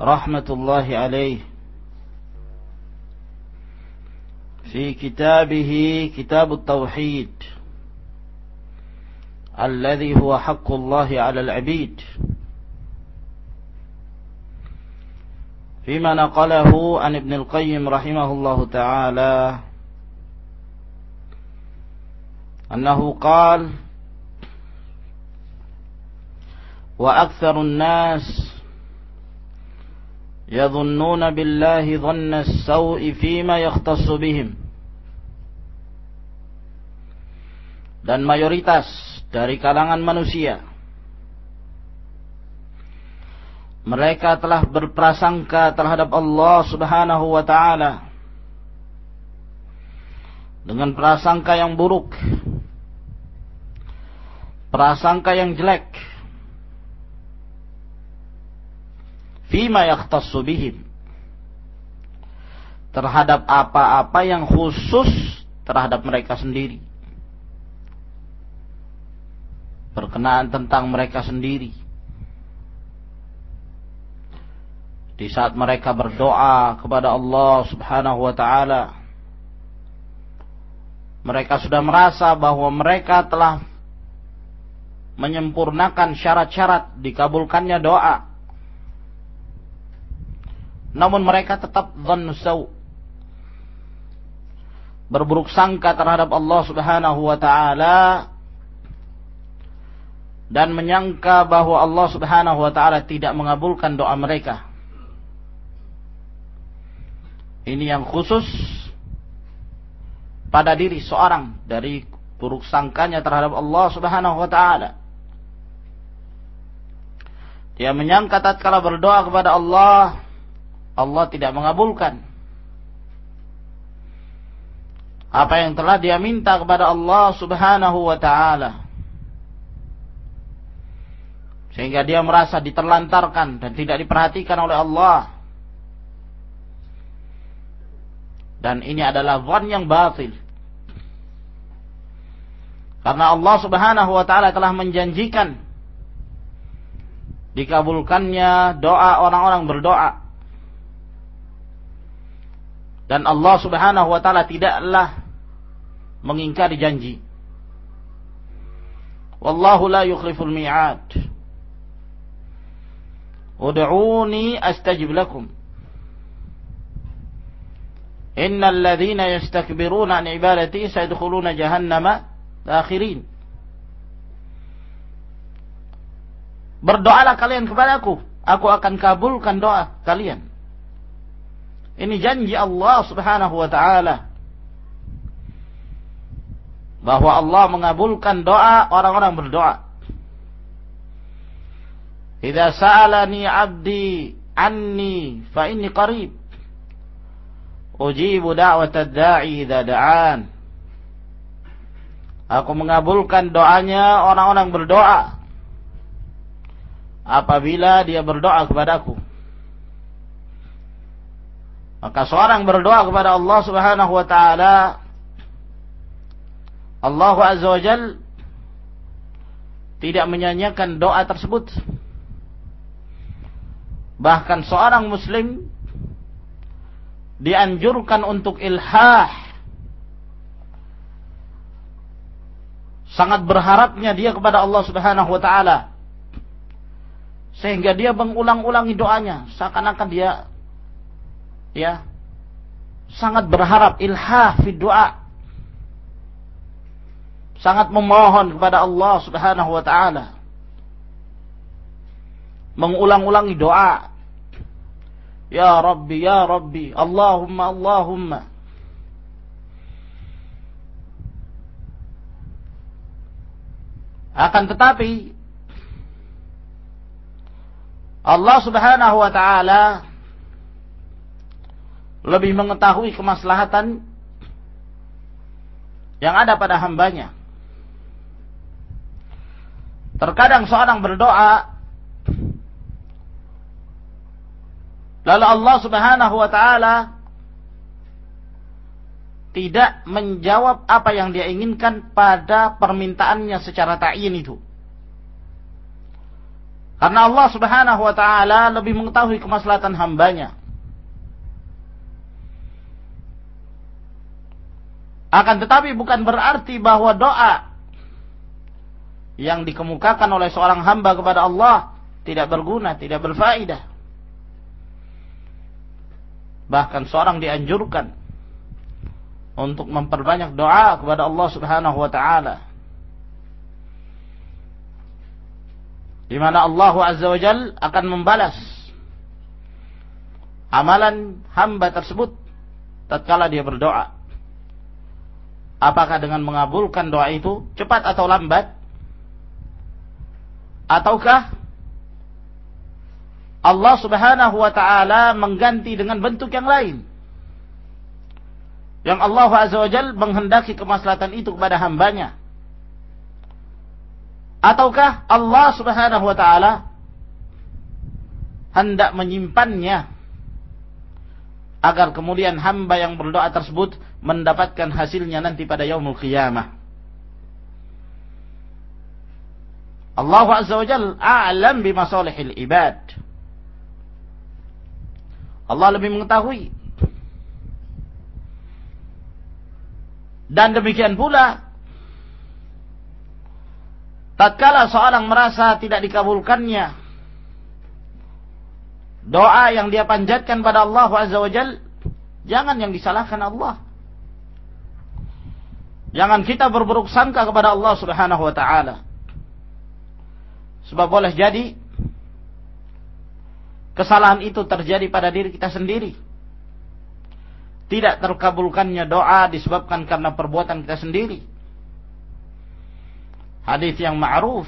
رحمة الله عليه في كتابه كتاب التوحيد الذي هو حق الله على العبيد. فيما نقله عن ابن القيم رحمه الله تعالى أنه قال وأكثر الناس يظنون بالله ظن السوء فيما يختص بهم dan mayoritas dari kalangan manusia mereka telah berprasangka terhadap Allah Subhanahu wa taala dengan prasangka yang buruk prasangka yang jelek fima yakhtassu terhadap apa-apa yang khusus terhadap mereka sendiri. Berkenaan tentang mereka sendiri. Di saat mereka berdoa kepada Allah Subhanahu wa taala mereka sudah merasa bahwa mereka telah menyempurnakan syarat-syarat dikabulkannya doa namun mereka tetap dhannusau berburuk sangka terhadap Allah Subhanahu wa taala dan menyangka bahwa Allah Subhanahu wa taala tidak mengabulkan doa mereka ini yang khusus pada diri seorang dari buruk sangkanya terhadap Allah Subhanahu wa taala. Dia menyangka tatkala berdoa kepada Allah, Allah tidak mengabulkan. Apa yang telah dia minta kepada Allah Subhanahu wa taala. Sehingga dia merasa diterlantarkan dan tidak diperhatikan oleh Allah. Dan ini adalah zon yang batil. Karena Allah subhanahu wa ta'ala telah menjanjikan dikabulkannya doa orang-orang berdoa. Dan Allah subhanahu wa ta'ala tidaklah mengingkari janji. Wallahu la yukhliful mi'ad. Udu'uni astajib lakum. Innal ladhina yastakbiruna an ibadati sayadkhuluna jahannama akhirin. Berdoalah kalian kepadaku, aku akan kabulkan doa kalian. Ini janji Allah Subhanahu wa taala. Bahwa Allah mengabulkan doa orang-orang berdoa. Idza sa'alani 'abdi anni fa inni qarib. Ujibu da'watad da'i idza da'an. Aku mengabulkan doanya orang-orang berdoa. Apabila dia berdoa kepadaku. Maka seorang berdoa kepada Allah subhanahu wa ta'ala. Allah azza wa jal. Tidak menyanyikan doa tersebut. Bahkan seorang muslim dianjurkan untuk ilhah sangat berharapnya dia kepada Allah Subhanahu wa taala sehingga dia mengulang-ulangi doanya seakan-akan dia ya. Sangat berharap ilhah fi doa sangat memohon kepada Allah Subhanahu wa taala. Mengulang-ulangi doa. Ya rabbi ya rabbi allahumma allahumma. Akan tetapi Allah Subhanahu wa taala lebih mengetahui kemaslahatan yang ada pada hambanya. Terkadang seorang berdoa lalu Allah Subhanahu wa taala tidak menjawab apa yang dia inginkan pada permintaannya secara ta'yin itu. Karena Allah Subhanahu wa taala lebih mengetahui kemaslahatan hambanya. Akan tetapi bukan berarti bahwa doa yang dikemukakan oleh seorang hamba kepada Allah tidak berguna, tidak berfaedah. Bahkan seorang dianjurkan untuk memperbanyak doa kepada Allah Subhanahu wa taala. di mana Allah Azza wa Jal akan membalas amalan hamba tersebut tatkala dia berdoa. Apakah dengan mengabulkan doa itu cepat atau lambat? Ataukah Allah Subhanahu wa taala mengganti dengan bentuk yang lain? Yang Allah Azza wa Jal menghendaki kemaslahatan itu kepada hambanya ataukah Allah Subhanahu wa taala hendak menyimpannya agar kemudian hamba yang berdoa tersebut mendapatkan hasilnya nanti pada yaumul qiyamah. Allah Azza wa Jal a'lam bimasalihil ibad. Allah lebih mengetahui. Dan demikian pula tatkala seorang merasa tidak dikabulkannya doa yang dia panjatkan pada Allah Azza wa Jal, jangan yang disalahkan Allah. Jangan kita berburuk sangka kepada Allah Subhanahu wa taala. Sebab boleh jadi kesalahan itu terjadi pada diri kita sendiri. Tidak terkabulkannya doa disebabkan karena perbuatan kita sendiri hadis yang ma'ruf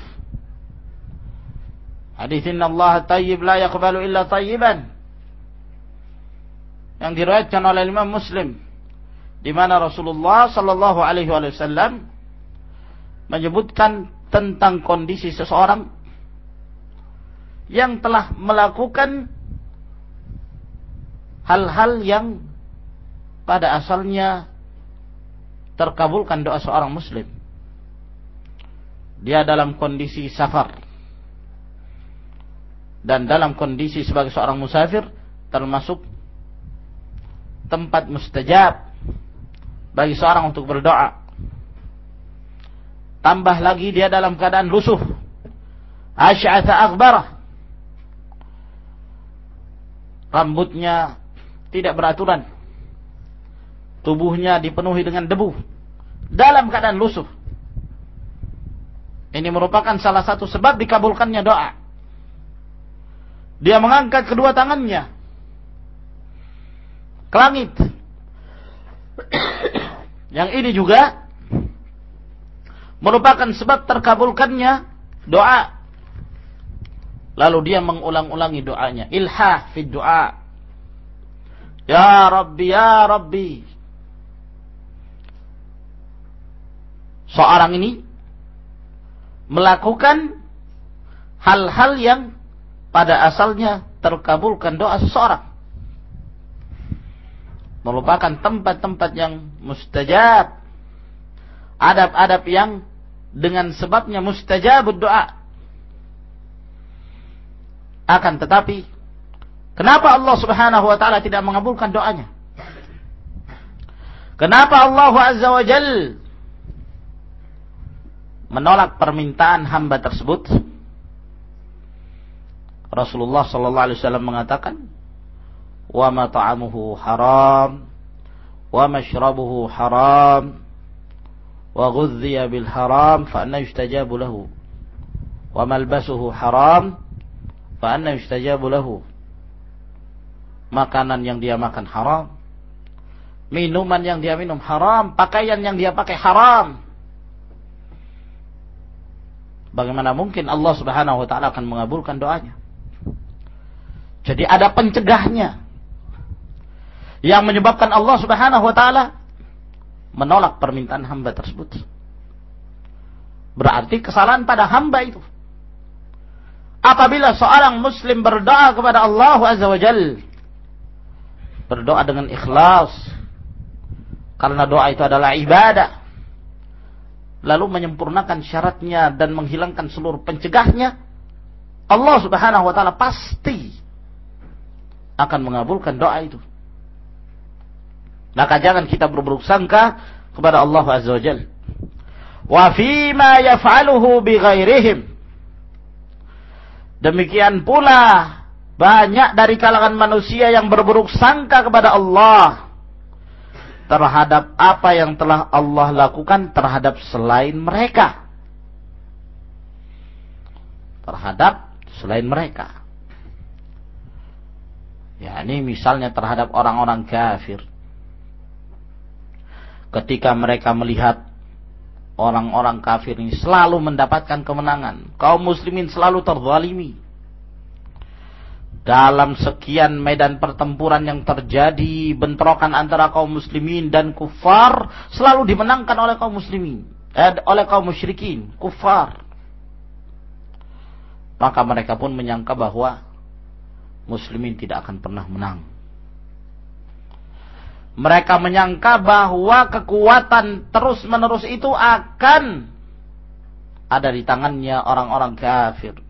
hadis inna Allah tayyib la yaqbalu illa tayyiban yang diriwayatkan oleh Imam Muslim di mana Rasulullah sallallahu alaihi wasallam menyebutkan tentang kondisi seseorang yang telah melakukan hal-hal yang pada asalnya terkabulkan doa seorang muslim. Dia dalam kondisi safar. Dan dalam kondisi sebagai seorang musafir termasuk tempat mustajab bagi seorang untuk berdoa. Tambah lagi dia dalam keadaan lusuh asy'atha akhbarah rambutnya tidak beraturan. Tubuhnya dipenuhi dengan debu. Dalam keadaan lusuh ini merupakan salah satu sebab dikabulkannya doa. Dia mengangkat kedua tangannya ke langit. Yang ini juga merupakan sebab terkabulkannya doa. Lalu dia mengulang-ulangi doanya. Ilhah fi doa. Ya Rabbi, Ya Rabbi. Seorang ini melakukan hal-hal yang pada asalnya terkabulkan doa seseorang. Merupakan tempat-tempat yang mustajab. Adab-adab yang dengan sebabnya mustajab doa. Akan tetapi, kenapa Allah subhanahu wa ta'ala tidak mengabulkan doanya? Kenapa Allah azza wa jalla menolak permintaan hamba tersebut Rasulullah sallallahu alaihi wasallam mengatakan wa ma ta'amuhu haram. Wa mashrabuhu haram. Wa ghudhiya bil haram fa anna yustajabu lahu. Wa malbasuhu haram fa anna yustajabu lahu. Makanan yang dia makan haram. Minuman yang dia minum haram pakaian yang dia pakai haram. Bagaimana mungkin Allah Subhanahu wa taala akan mengabulkan doanya? Jadi ada pencegahnya yang menyebabkan Allah Subhanahu wa taala menolak permintaan hamba tersebut. Berarti kesalahan pada hamba itu. Apabila seorang muslim berdoa kepada Allah Azza wa Jal berdoa dengan ikhlas karena doa itu adalah ibadah lalu menyempurnakan syaratnya dan menghilangkan seluruh pencegahnya Allah Subhanahu wa taala pasti akan mengabulkan doa itu maka jangan kita berburuk sangka kepada Allah Azza wa Jalla wa fima yaf'aluhu bighairihim Demikian pula banyak dari kalangan manusia yang berburuk sangka kepada Allah terhadap apa yang telah Allah lakukan terhadap selain mereka. Terhadap selain mereka. Ya, ini misalnya terhadap orang-orang kafir. Ketika mereka melihat orang-orang kafir ini selalu mendapatkan kemenangan. Kaum muslimin selalu terzalimi. Dalam sekian medan pertempuran yang terjadi, bentrokan antara kaum muslimin dan kufar selalu dimenangkan oleh kaum muslimin, eh, oleh kaum musyrikin, kufar. Maka mereka pun menyangka bahwa muslimin tidak akan pernah menang mereka menyangka bahwa kekuatan terus-menerus itu akan ada di tangannya orang-orang kafir.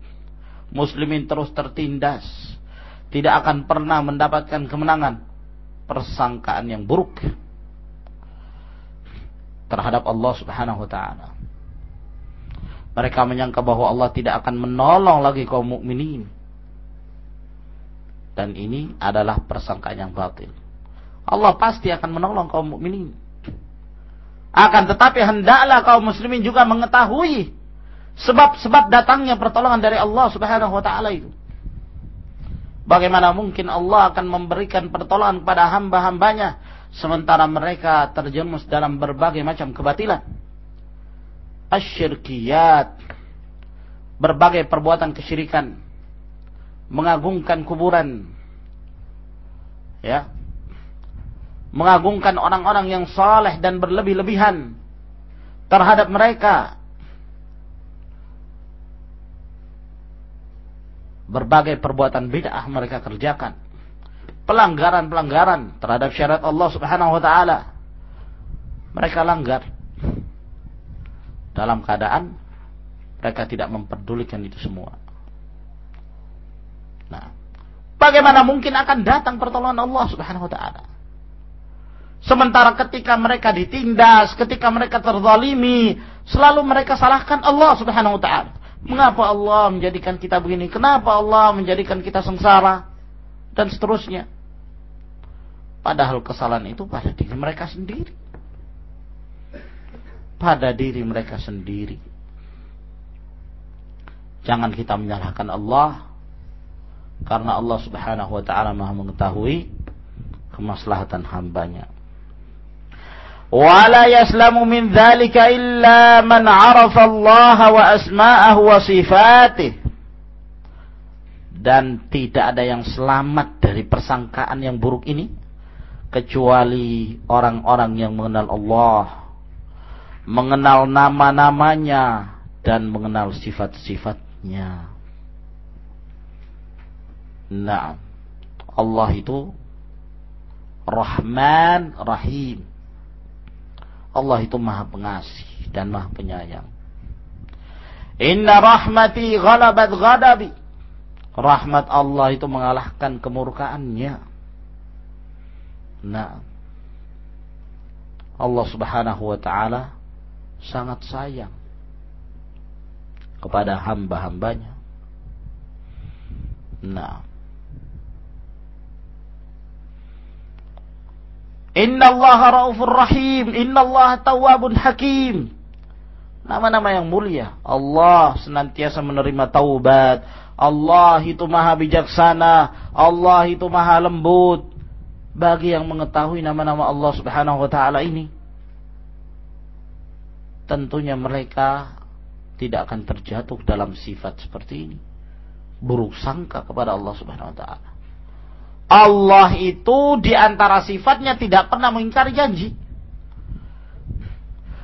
Muslimin terus tertindas. Tidak akan pernah mendapatkan kemenangan. Persangkaan yang buruk terhadap Allah Subhanahu wa taala. Mereka menyangka bahwa Allah tidak akan menolong lagi kaum mukminin. Dan ini adalah persangkaan yang batil. Allah pasti akan menolong kaum mukminin. Akan tetapi hendaklah kaum muslimin juga mengetahui sebab-sebab datangnya pertolongan dari Allah Subhanahu wa taala itu. Bagaimana mungkin Allah akan memberikan pertolongan kepada hamba-hambanya sementara mereka terjerumus dalam berbagai macam kebatilan. Asyirkiyat, berbagai perbuatan kesyirikan, mengagungkan kuburan, ya, mengagungkan orang-orang yang saleh dan berlebih-lebihan terhadap mereka. Berbagai perbuatan bid'ah mereka kerjakan. Pelanggaran-pelanggaran terhadap syariat Allah Subhanahu wa taala mereka langgar. Dalam keadaan mereka tidak memperdulikan itu semua. Nah bagaimana mungkin akan datang pertolongan Allah Subhanahu wa taala Sementara ketika mereka ditindas, ketika mereka terzalimi, selalu mereka salahkan Allah Subhanahu wa taala. Mengapa Allah menjadikan kita begini? Kenapa Allah menjadikan kita sengsara? Dan seterusnya. Padahal kesalahan itu pada diri mereka sendiri. Pada diri mereka sendiri. Jangan kita menyalahkan Allah karena Allah Subhanahu wa taala Maha mengetahui kemaslahatan hambanya. ولا يسلم من ذلك إلا من عرف الله وأسماءه وصفاته dan tidak ada yang selamat dari persangkaan yang buruk ini kecuali orang-orang yang mengenal Allah mengenal nama-namanya dan mengenal sifat-sifatnya nah Allah itu Rahman Rahim Allah itu maha pengasih dan maha penyayang. Inna rahmati ghalabat ghadabi. Rahmat Allah itu mengalahkan kemurkaannya. Nah, Allah subhanahu wa ta'ala sangat sayang kepada hamba-hambanya. Nah. Inna Allah raufur rahim. Inna Allah tawabun hakim. Nama-nama yang mulia. Allah senantiasa menerima taubat. Allah itu maha bijaksana. Allah itu maha lembut. Bagi yang mengetahui nama-nama Allah subhanahu wa ta'ala ini. Tentunya mereka tidak akan terjatuh dalam sifat seperti ini. Buruk sangka kepada Allah Subhanahu wa taala. Allah itu di antara sifatnya tidak pernah mengingkari janji.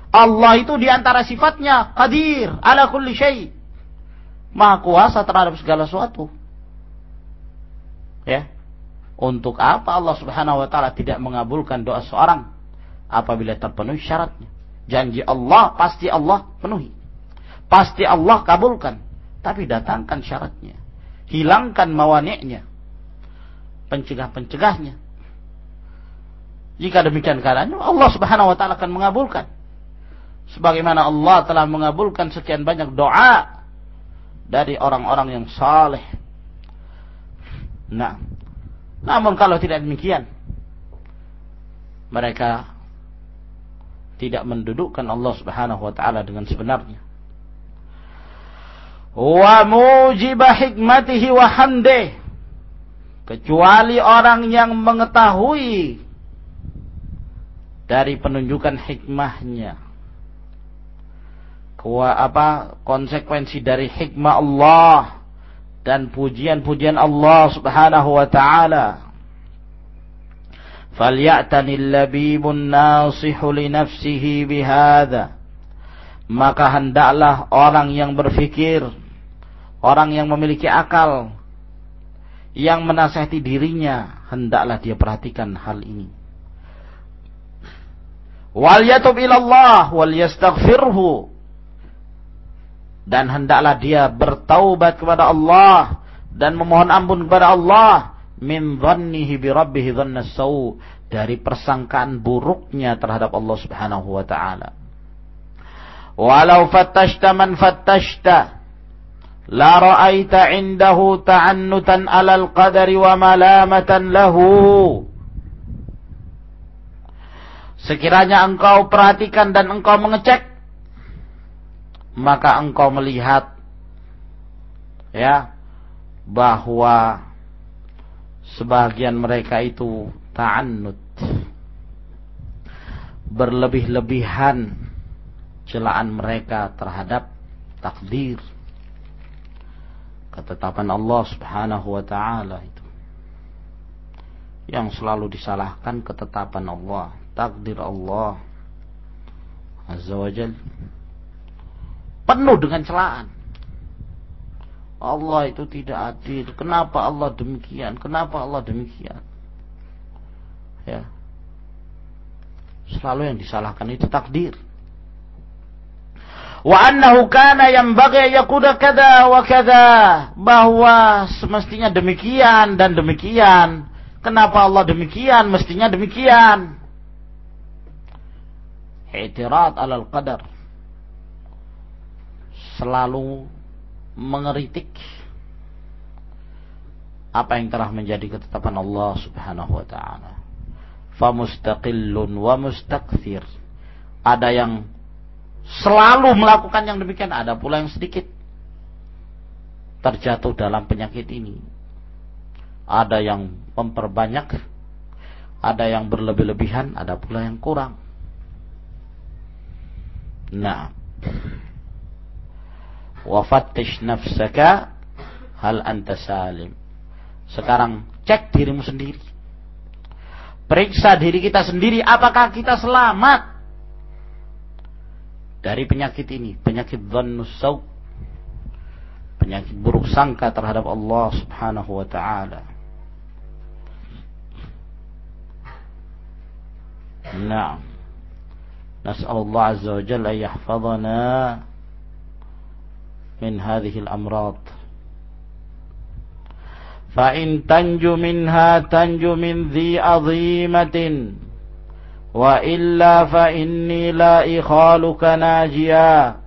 Allah itu di antara sifatnya qadir ala kulli syai. Maha kuasa terhadap segala sesuatu. Ya. Untuk apa Allah Subhanahu wa taala tidak mengabulkan doa seorang apabila terpenuhi syaratnya? Janji Allah pasti Allah penuhi. Pasti Allah kabulkan. Tapi datangkan syaratnya. Hilangkan mawaniknya. Pencegah-pencegahnya. Jika demikian keadaannya, Allah subhanahu wa ta'ala akan mengabulkan. Sebagaimana Allah telah mengabulkan sekian banyak doa dari orang-orang yang saleh. Nah, namun kalau tidak demikian, mereka tidak mendudukkan Allah Subhanahu wa taala dengan sebenarnya wa mujiba hikmatihi wa hamdih kecuali orang yang mengetahui dari penunjukan hikmahnya. Kua, apa konsekuensi dari hikmah Allah dan pujian-pujian Allah Subhanahu wa taala. Falyatani labibun nasihu li nafsihi bihadha. Maka hendaklah orang yang berfikir, orang yang memiliki akal, yang menasihati dirinya, hendaklah dia perhatikan hal ini. Wal yatub ilallah wal yastaghfirhu. Dan hendaklah dia bertaubat kepada Allah dan memohon ampun kepada Allah min dhannihi bi rabbih dhanna dari persangkaan buruknya terhadap Allah Subhanahu wa taala. Walau fattashta man fattashta la ra'aita indahu ta'annutan 'alal qadari wa malamatan lahu. Sekiranya engkau perhatikan dan engkau mengecek maka engkau melihat ya bahwa sebagian mereka itu ta'annut berlebih-lebihan celaan mereka terhadap takdir ketetapan Allah Subhanahu wa taala itu. Yang selalu disalahkan ketetapan Allah takdir Allah Azza wa Jal. Penuh dengan celaan. Allah itu tidak adil. Kenapa Allah demikian? Kenapa Allah demikian? Ya. Selalu yang disalahkan itu takdir wa annahu kana yanbaghi yakuda kada wa kada bahwa semestinya demikian dan demikian. Kenapa Allah demikian? Mestinya demikian. I'tirad alal qadar. Selalu mengeritik apa yang telah menjadi ketetapan Allah Subhanahu wa taala. Famustaqillun wa mustakthir. Ada yang selalu melakukan yang demikian. Ada pula yang sedikit terjatuh dalam penyakit ini. Ada yang memperbanyak, ada yang berlebih-lebihan, ada pula yang kurang. Nah, wafattish nafsaka hal anta salim. Sekarang cek dirimu sendiri. Periksa diri kita sendiri apakah kita selamat dari penyakit ini, penyakit dhannus penyakit buruk sangka terhadap Allah Subhanahu wa taala. Naam. نسأل الله عز وجل أن يحفظنا من هذه الأمراض فإن تنجو منها تنجو من ذي عظيمة fa inni la ikhaluka najia.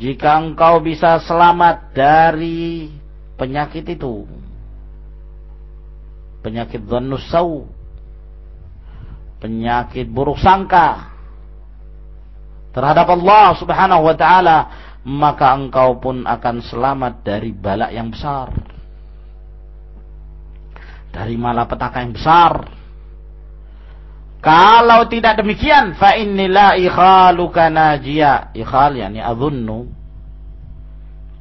Jika engkau bisa selamat dari penyakit itu. Penyakit dhannusau penyakit buruk sangka terhadap Allah Subhanahu wa taala maka engkau pun akan selamat dari balak yang besar. Dari malapetaka yang besar kalau tidak demikian, fa innila ikhaluka najia. Ikhal yani adhunnu.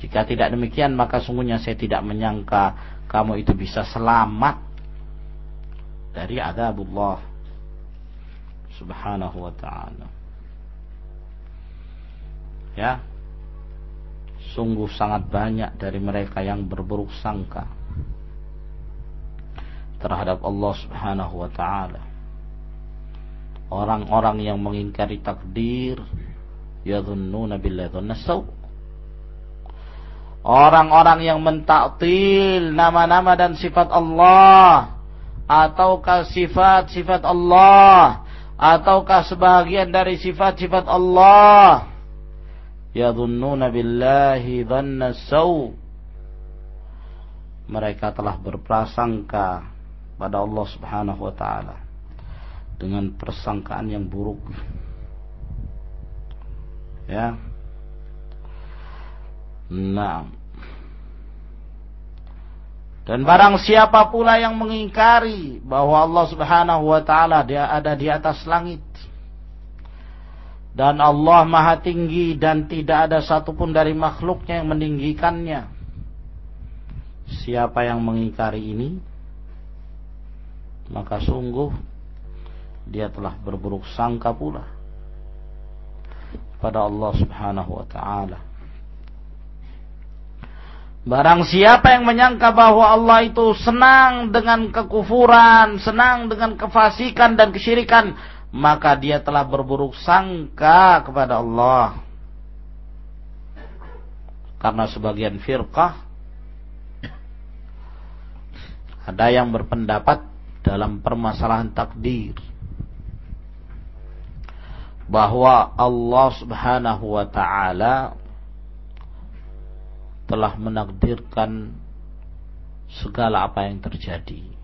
Jika tidak demikian, maka sungguhnya saya tidak menyangka kamu itu bisa selamat dari adabullah subhanahu wa ta'ala. Ya. Sungguh sangat banyak dari mereka yang berburuk sangka terhadap Allah subhanahu wa ta'ala orang-orang yang mengingkari takdir yadhunnuna billahi dhannasaw orang-orang yang mentaktil nama-nama dan sifat Allah ataukah sifat-sifat Allah ataukah sebahagian dari sifat-sifat Allah yadhunnuna billahi dhannasaw mereka telah berprasangka pada Allah Subhanahu wa taala dengan persangkaan yang buruk. Ya. Nah. Dan barang siapa pula yang mengingkari bahwa Allah Subhanahu wa taala dia ada di atas langit dan Allah Maha Tinggi dan tidak ada satupun dari makhluknya yang meninggikannya. Siapa yang mengingkari ini maka sungguh dia telah berburuk sangka pula pada Allah Subhanahu wa taala. Barang siapa yang menyangka bahwa Allah itu senang dengan kekufuran, senang dengan kefasikan dan kesyirikan, maka dia telah berburuk sangka kepada Allah. Karena sebagian firqah ada yang berpendapat dalam permasalahan takdir bahwa Allah Subhanahu wa taala telah menakdirkan segala apa yang terjadi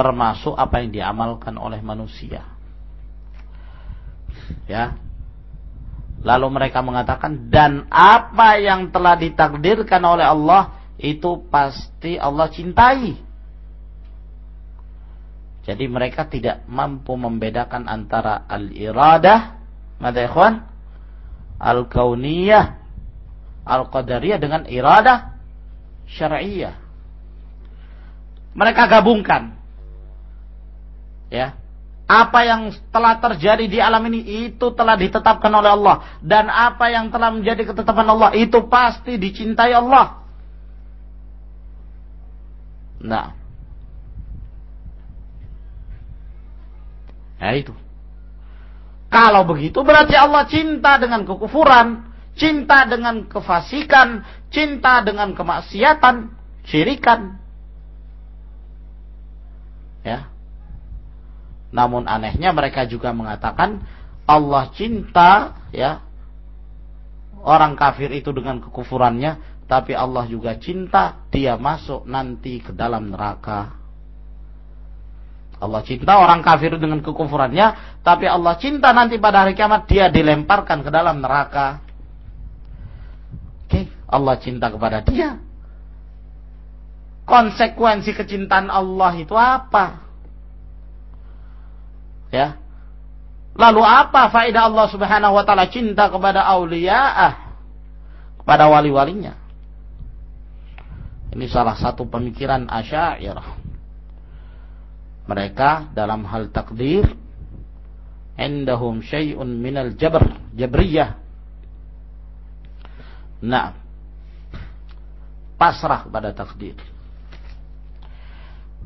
termasuk apa yang diamalkan oleh manusia. Ya. Lalu mereka mengatakan dan apa yang telah ditakdirkan oleh Allah itu pasti Allah cintai jadi mereka tidak mampu membedakan antara al-iradah, mada ikhwan? Al-kauniyah, al-qadariyah dengan iradah syar'iyah. Mereka gabungkan. Ya. Apa yang telah terjadi di alam ini itu telah ditetapkan oleh Allah dan apa yang telah menjadi ketetapan Allah itu pasti dicintai Allah. Nah, Ya itu. Kalau begitu berarti Allah cinta dengan kekufuran, cinta dengan kefasikan, cinta dengan kemaksiatan, syirikan. Ya. Namun anehnya mereka juga mengatakan Allah cinta ya orang kafir itu dengan kekufurannya, tapi Allah juga cinta dia masuk nanti ke dalam neraka Allah cinta orang kafir dengan kekufurannya, tapi Allah cinta nanti pada hari kiamat dia dilemparkan ke dalam neraka. Oke, Allah cinta kepada dia. Konsekuensi kecintaan Allah itu apa? Ya. Lalu apa faedah Allah Subhanahu wa taala cinta kepada auliya'ah? Kepada wali-walinya. Ini salah satu pemikiran Asy'ariyah mereka dalam hal takdir indahum syai'un minal jabr jabriyah nah pasrah pada takdir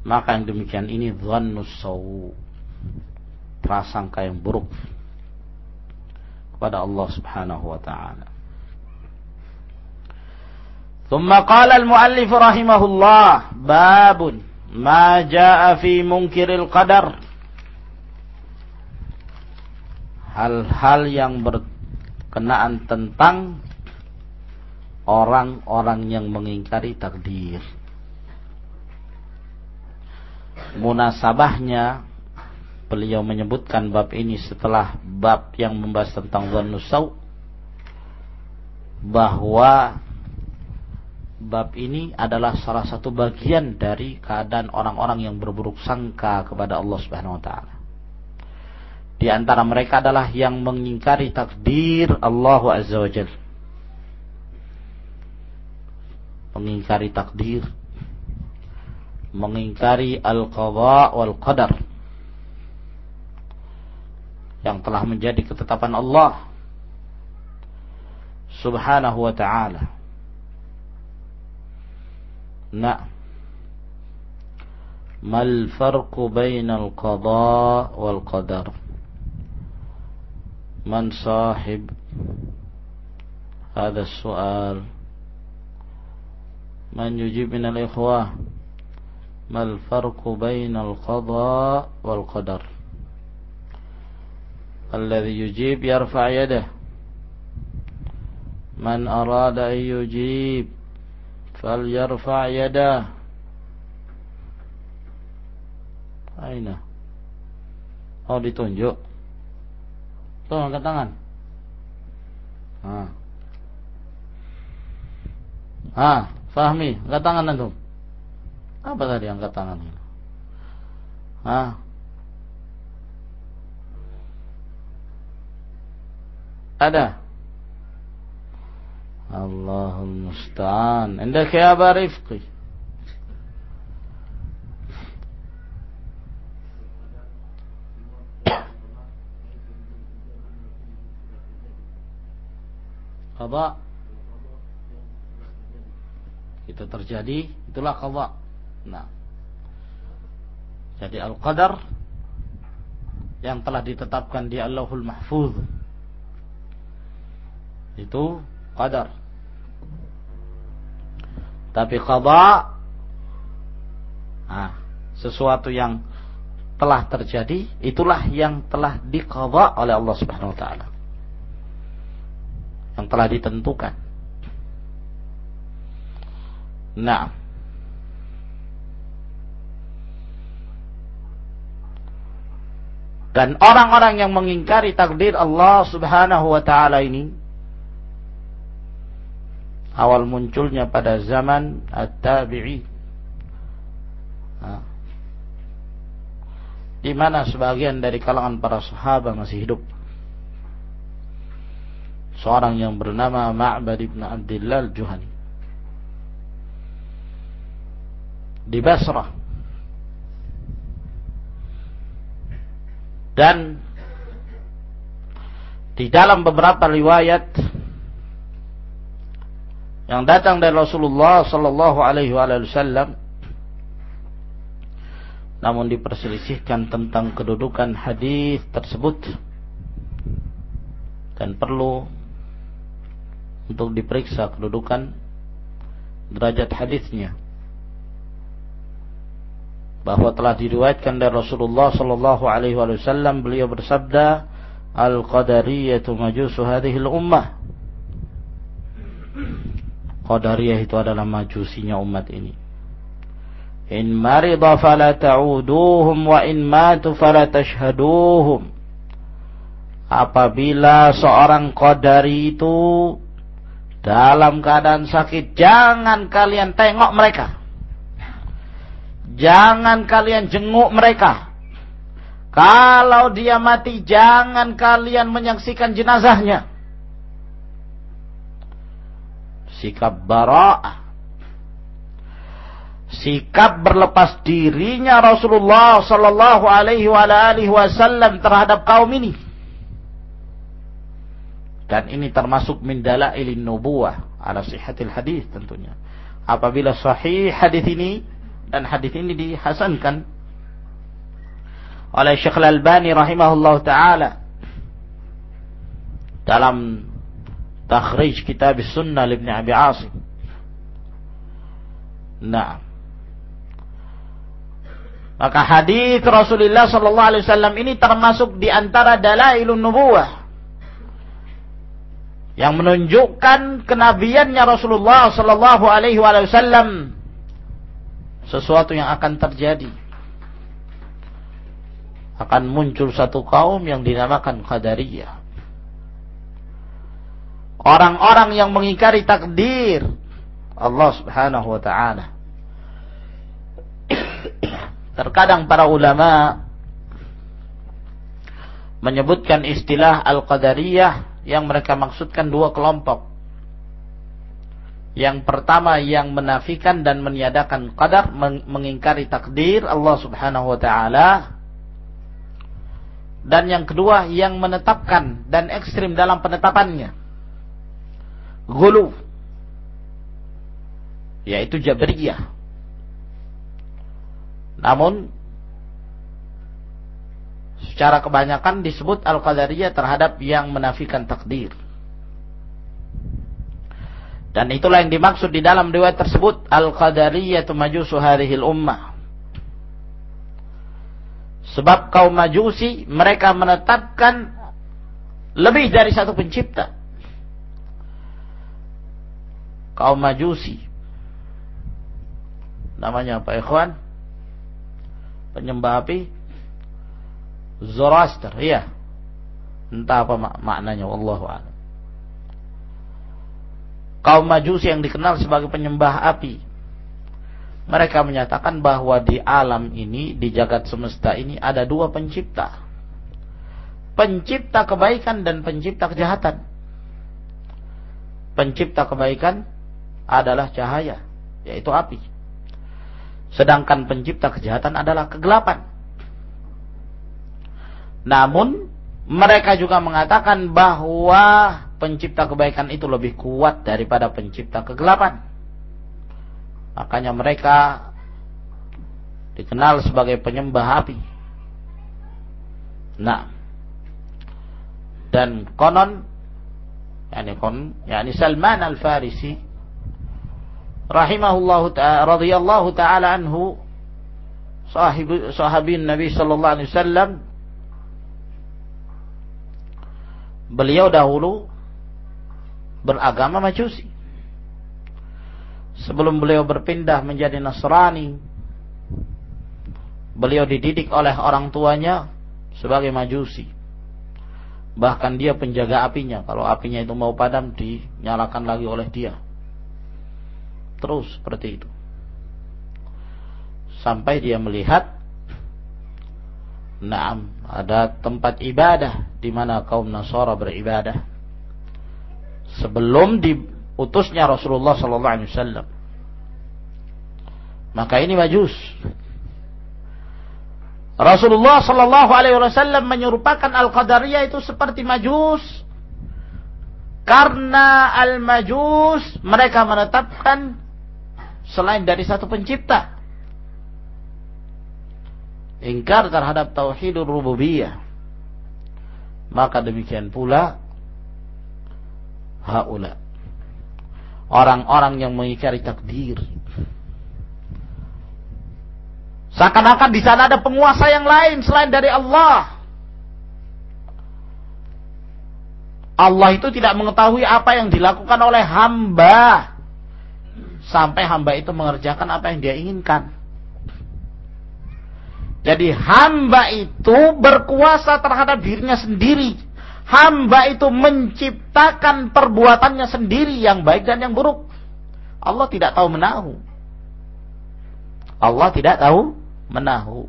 maka yang demikian ini dhannus sawu prasangka yang buruk kepada Allah Subhanahu wa taala ثم قال المؤلف رحمه الله باب ma jaa fi munkiril qadar hal-hal yang ber, berkenaan tentang orang-orang yang mengingkari takdir. Munasabahnya beliau menyebutkan bab ini setelah bab yang membahas tentang dhannusau bahwa bab ini adalah salah satu bagian dari keadaan orang-orang yang berburuk sangka kepada Allah Subhanahu wa taala. Di antara mereka adalah yang mengingkari takdir Allah Azza wa Jalla. Mengingkari takdir, mengingkari al-qadha wal qadar yang telah menjadi ketetapan Allah Subhanahu wa taala نعم. ما الفرق بين القضاء والقدر؟ من صاحب؟ هذا السؤال. من يجيب من الإخوة؟ ما الفرق بين القضاء والقدر؟ الذي يجيب يرفع يده. من أراد أن يجيب فليرفع يداه Aina. Oh ditunjuk. Tuh angkat tangan. Ah. Ah, Fahmi, angkat tangan antum. Apa tadi angkat tangan? Ah. Ada. الله المستعان عندك يا أبا رفقي qada itu terjadi itulah qada nah jadi al-qadar yang telah ditetapkan di Allahul Mahfuz itu qadar tapi qada nah, sesuatu yang telah terjadi itulah yang telah diqadha oleh Allah Subhanahu wa taala. Yang telah ditentukan. Nah. Dan orang-orang yang mengingkari takdir Allah Subhanahu wa taala ini awal munculnya pada zaman at-tabi'i. Di mana sebagian dari kalangan para sahabat masih hidup? Seorang yang bernama Ma'bad ibn Abdullah al-Juhani. Di Basrah. Dan di dalam beberapa riwayat yang datang dari Rasulullah sallallahu alaihi wasallam namun diperselisihkan tentang kedudukan hadis tersebut. Dan perlu untuk diperiksa kedudukan derajat hadisnya. Bahwa telah diriwayatkan dari Rasulullah sallallahu alaihi wasallam beliau bersabda al-qadariyatu majusu hadhihi al-ummah Qadariyah itu adalah majusinya umat ini. In marida fala ta'uduhum wa in matu fala tashhaduhum. Apabila seorang qadari itu dalam keadaan sakit, jangan kalian tengok mereka. Jangan kalian jenguk mereka. Kalau dia mati, jangan kalian menyaksikan jenazahnya. Sikap bara'ah sikap berlepas dirinya Rasulullah sallallahu alaihi wasallam terhadap kaum ini. Dan ini termasuk min dalailin nubuwah ala sihhatil hadis tentunya. Apabila sahih hadis ini dan hadis ini dihasankan oleh Syekh Al-Albani rahimahullah taala dalam takhrij kitab sunnah Ibn Abi Asim. Nah. Maka hadis Rasulullah sallallahu alaihi wasallam ini termasuk di antara dalailun nubuwah. yang menunjukkan kenabiannya Rasulullah sallallahu alaihi wasallam sesuatu yang akan terjadi akan muncul satu kaum yang dinamakan Qadariyah orang-orang yang mengingkari takdir Allah Subhanahu wa taala terkadang para ulama menyebutkan istilah al-qadariyah yang mereka maksudkan dua kelompok. Yang pertama yang menafikan dan meniadakan qadar, mengingkari takdir Allah Subhanahu wa taala. Dan yang kedua yang menetapkan dan ekstrim dalam penetapannya. Gulu yaitu Jabriyah. Namun secara kebanyakan disebut Al-Qadariyah terhadap yang menafikan takdir. Dan itulah yang dimaksud di dalam riwayat tersebut Al-Qadariyah majusu harihil ummah. Sebab kaum majusi mereka menetapkan lebih dari satu pencipta. Kaum majusi. Namanya apa ikhwan? Penyembah api Zoroaster, iya. Entah apa mak maknanya, wallahu a'lam. Kaum Majusi yang dikenal sebagai penyembah api. Mereka menyatakan bahwa di alam ini, di jagat semesta ini ada dua pencipta. Pencipta kebaikan dan pencipta kejahatan. Pencipta kebaikan adalah cahaya, yaitu api. Sedangkan pencipta kejahatan adalah kegelapan. Namun mereka juga mengatakan bahwa pencipta kebaikan itu lebih kuat daripada pencipta kegelapan. Makanya mereka dikenal sebagai penyembah api. Nah, dan konon yakni kon yakni Salman Al-Farisi rahimahullahu ta'ala radhiyallahu ta'ala anhu sahabin Nabi sallallahu alaihi wasallam beliau dahulu beragama Majusi. Sebelum beliau berpindah menjadi Nasrani, beliau dididik oleh orang tuanya sebagai Majusi. Bahkan dia penjaga apinya. Kalau apinya itu mau padam, dinyalakan lagi oleh dia. Terus seperti itu. Sampai dia melihat Naam, ada tempat ibadah di mana kaum Nasara beribadah sebelum diutusnya Rasulullah sallallahu alaihi wasallam. Maka ini majus. Rasulullah sallallahu alaihi wasallam menyerupakan al-qadariyah itu seperti majus karena al-majus mereka menetapkan selain dari satu pencipta. Ingkar terhadap tauhidur rububiyah. Maka demikian pula haula. Orang-orang yang mengingkari takdir. Seakan-akan di sana ada penguasa yang lain selain dari Allah. Allah itu tidak mengetahui apa yang dilakukan oleh hamba sampai hamba itu mengerjakan apa yang dia inginkan jadi hamba itu berkuasa terhadap dirinya sendiri. Hamba itu menciptakan perbuatannya sendiri yang baik dan yang buruk. Allah tidak tahu menahu. Allah tidak tahu menahu.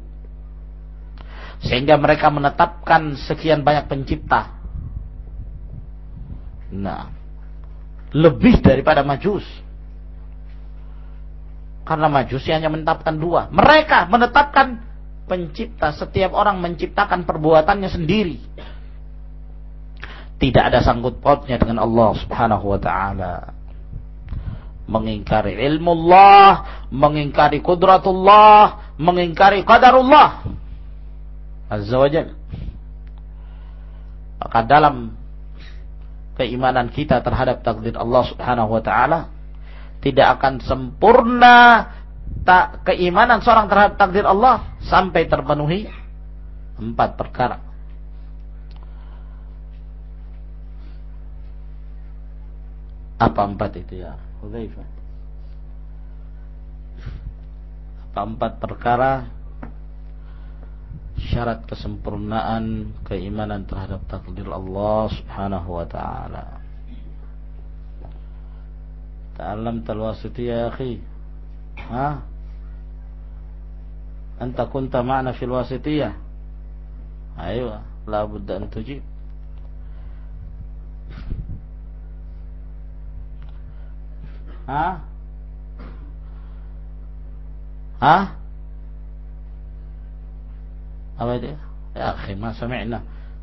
Sehingga mereka menetapkan sekian banyak pencipta. Nah, lebih daripada majus. Karena majusi hanya menetapkan dua. Mereka menetapkan pencipta, setiap orang menciptakan perbuatannya sendiri. Tidak ada sangkut pautnya dengan Allah Subhanahu wa taala. Mengingkari ilmu Allah, mengingkari kudratullah, mengingkari qadarullah. Azza wa Maka dalam keimanan kita terhadap takdir Allah Subhanahu wa taala tidak akan sempurna tak keimanan seorang terhadap takdir Allah sampai terpenuhi empat perkara. Apa empat itu ya? Hudzaifah. Apa empat perkara syarat kesempurnaan keimanan terhadap takdir Allah Subhanahu wa taala. Ta'allam talwasiti ya akhi. Ha? Anta kunta ma'na fil wasitiyah. Ayo, la budda an tujib. Ha? Ha? Apa dia? Ya akhi, ma sami'na.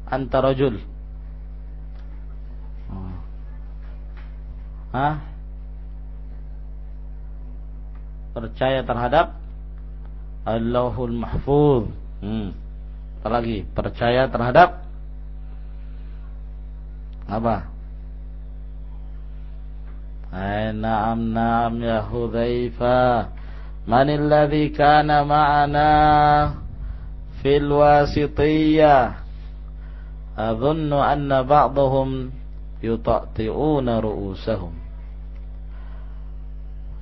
Anta rajul percaya terhadap Allahul Mahfuz. Hmm. Apalagi percaya terhadap apa? Ay na'am na'am ya Hudzaifah. Man alladhi kana ma'ana fil wasitiyah? Adhunnu anna ba'dahum yutati'una ru'usahum.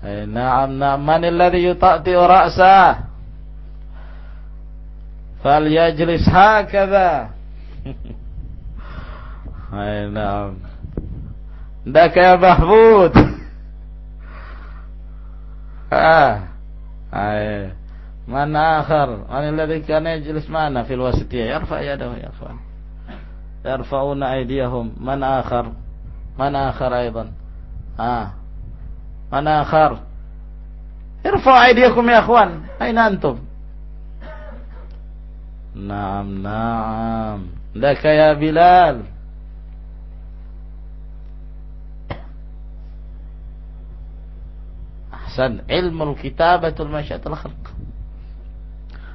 أي نعم نعم. من الذي يطأطئ رأسه؟ فليجلس هكذا. أي نعم. ذاك يا محمود. آه. أي. من آخر؟ من الذي كان يجلس معنا في الوسطية يرفع يده يا أخوان يرفعون أيديهم. من آخر؟ من آخر أيضا. آه. من آخر. ارفعوا أيديكم يا أخوان. أين أنتم؟ نعم نعم. لك يا بلال. أحسن. علم الكتابة المشيئة الخلق.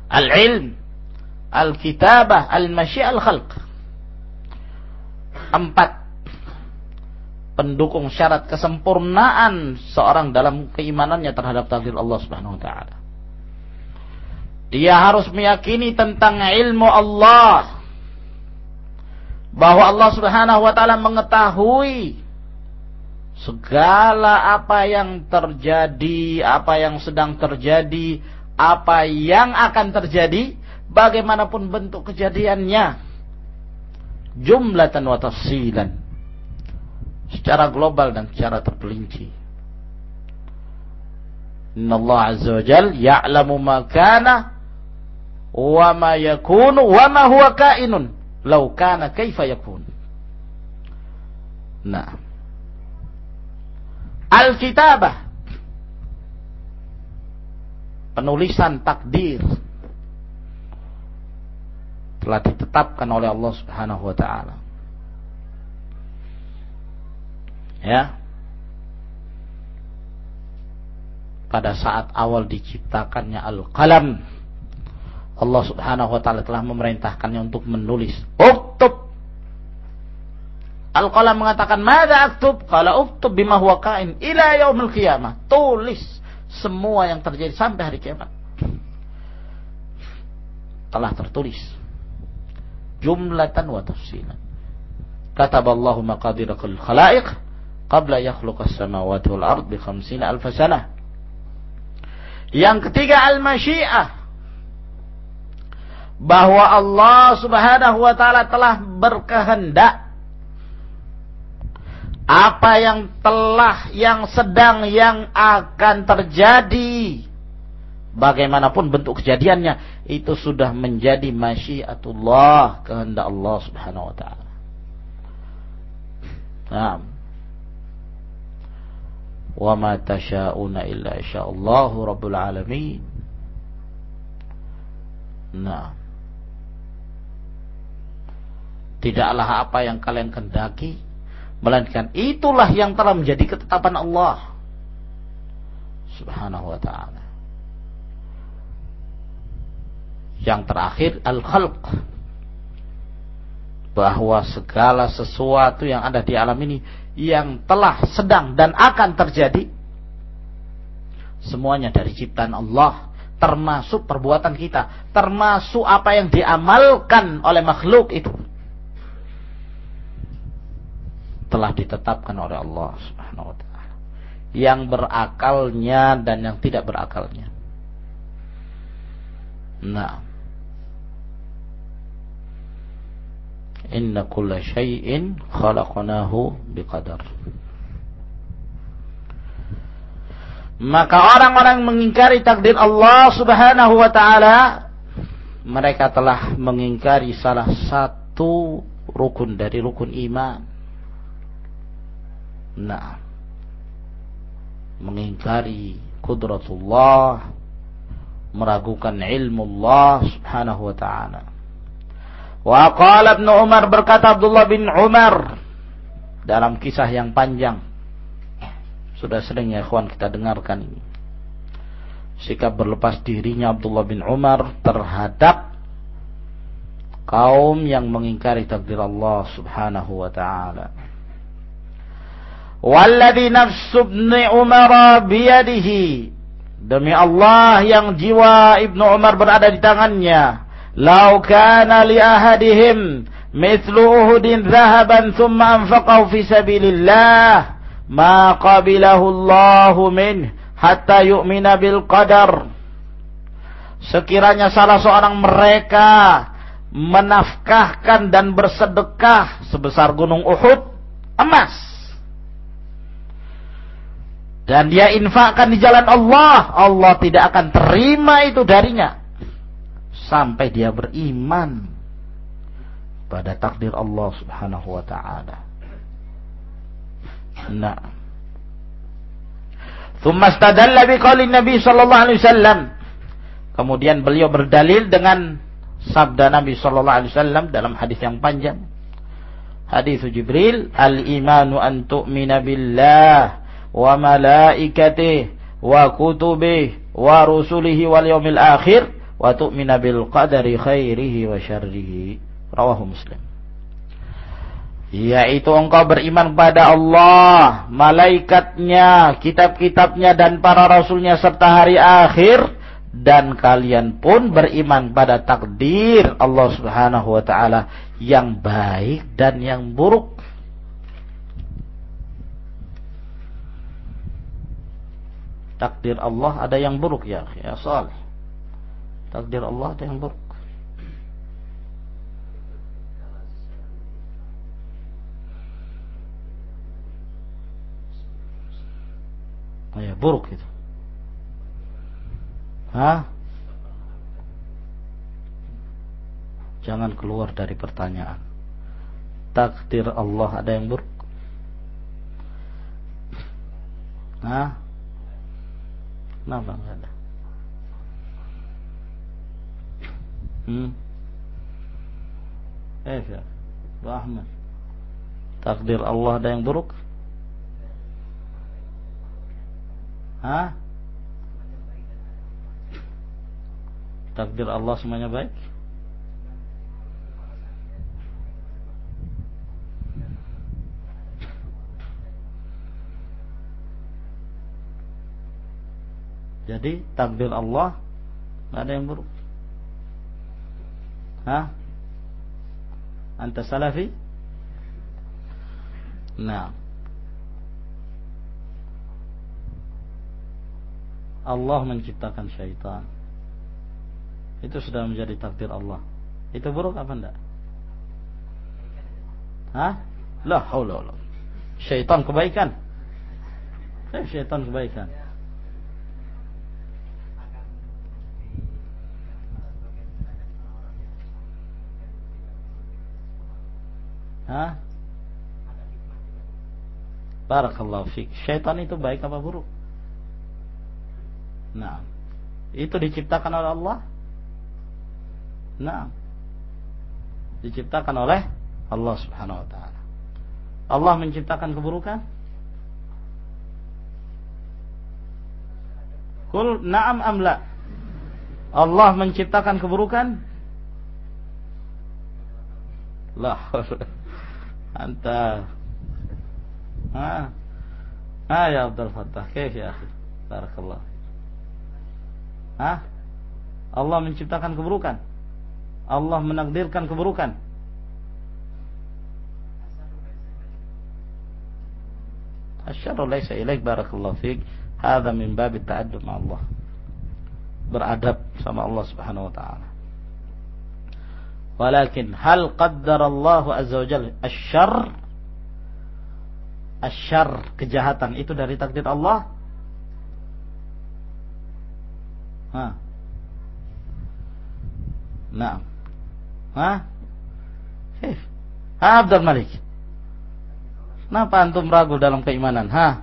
Al-ilm, al-kitabah, al-masyi' al-khalq. Empat. Pendukung syarat kesempurnaan seorang dalam keimanannya terhadap takdir Allah Subhanahu wa taala. Dia harus meyakini tentang ilmu Allah. Bahwa Allah Subhanahu wa taala mengetahui segala apa yang terjadi, apa yang sedang terjadi, apa yang akan terjadi bagaimanapun bentuk kejadiannya jumlatan wa tafsilan secara global dan secara terperinci. Allah azza wa jal ya'lamu ma kana wa ma yakunu wa ma huwa kainun. Law kana kaifa yakun. Nah. Al-kitabah. Penulisan takdir. Telah ditetapkan oleh Allah Subhanahu wa taala. Ya. Pada saat awal diciptakannya Al-Qalam, Allah Subhanahu wa taala telah memerintahkannya untuk menulis. Uktub. Al-Qalam mengatakan, "Madza aktub?" Qala uktub bima huwa kain ila yaumil qiyamah. Tulis semua yang terjadi sampai hari kiamat telah tertulis jumlatan wa tafsilan kataballahu maqadir kull khalaiq qabla yakhluqa as-samawati wal ard bi 50 alf sanah yang ketiga al-masyiah bahwa Allah Subhanahu wa taala telah berkehendak apa yang telah, yang sedang, yang akan terjadi. Bagaimanapun bentuk kejadiannya, itu sudah menjadi masyiatullah, kehendak Allah subhanahu wa ta'ala. Nah. Wa ma tasha'una illa insya'allahu rabbul alamin. Nah. Tidaklah apa yang kalian kendaki Melainkan itulah yang telah menjadi ketetapan Allah. Subhanahu wa ta'ala. Yang terakhir, al-khalq. Bahwa segala sesuatu yang ada di alam ini yang telah sedang dan akan terjadi semuanya dari ciptaan Allah termasuk perbuatan kita termasuk apa yang diamalkan oleh makhluk itu telah ditetapkan oleh Allah Subhanahu wa taala. Yang berakalnya dan yang tidak berakalnya. Nah. Inna kulla syai'in khalaqnahu biqadar. Maka orang-orang mengingkari takdir Allah Subhanahu wa taala mereka telah mengingkari salah satu rukun dari rukun iman. Nah, mengingkari kudratullah, meragukan ilmu Allah Subhanahu wa taala. Wa qala Ibnu Umar berkata Abdullah bin Umar dalam kisah yang panjang. Sudah sering ya ikhwan kita dengarkan ini. Sikap berlepas dirinya Abdullah bin Umar terhadap kaum yang mengingkari takdir Allah Subhanahu wa taala. Walladhi nafsu ibni Umar biyadihi. Demi Allah yang jiwa Ibnu Umar berada di tangannya. Lau kana li ahadihim mithlu Uhudin zahaban thumma anfaqahu fi sabilillah ma qabilahu Allahu min hatta yu'mina bil qadar. Sekiranya salah seorang mereka menafkahkan dan bersedekah sebesar gunung Uhud emas dan dia infakkan di jalan Allah, Allah tidak akan terima itu darinya sampai dia beriman pada takdir Allah Subhanahu wa taala. Nah. Thumma istadalla biqaulin Nabi sallallahu alaihi wasallam. Kemudian beliau berdalil dengan sabda Nabi sallallahu alaihi wasallam dalam hadis yang panjang. Hadis Jibril, "Al-imanu an tu'mina billah wa malaikatih wa kutubih wa rusulihi wal yaumil akhir wa tu'mina bil qadari khairihi wa syarrihi. Rawahu muslim. Yaitu engkau beriman kepada Allah, malaikatnya, kitab-kitabnya dan para rasulnya serta hari akhir. Dan kalian pun beriman pada takdir Allah Subhanahu wa taala yang baik dan yang buruk. takdir Allah ada yang buruk ya ya salih takdir Allah ada yang buruk oh ya buruk itu Hah? Jangan keluar dari pertanyaan. Takdir Allah ada yang buruk? Hah? Kenapa enggak ada? Hmm? Eh, ya. Bu Ahmad. Takdir Allah ada yang buruk? Hah? Takdir Allah semuanya baik? Jadi takdir Allah ada yang buruk. Hah? Anta salafi? Nah. Allah menciptakan syaitan. Itu sudah menjadi takdir Allah. Itu buruk apa enggak? Hah? La haula Syaitan kebaikan. Eh, syaitan kebaikan. Hah? Barakallahu fiqh. Syaitan itu baik apa buruk? Nah, itu diciptakan oleh Allah. Nah, diciptakan oleh Allah Subhanahu wa taala. Allah menciptakan keburukan? Kul na'am amla. Allah menciptakan keburukan? Lah. Anta. Ha. Ha ya Abdul Fattah. Kaif ya? Barakallah. Ha? Allah menciptakan keburukan. Allah menakdirkan keburukan. Asyarru laysa ilaik barakallahu fiik. Hadza min bab ta'addub. Beradab sama Allah Subhanahu wa taala. Walakin hal qaddara Allah azza wa jalla asyarr asyarr kejahatan itu dari takdir Allah? Ha. Nah. Ha? Kif? Ha Abdul Malik. Kenapa antum ragu dalam keimanan? Ha?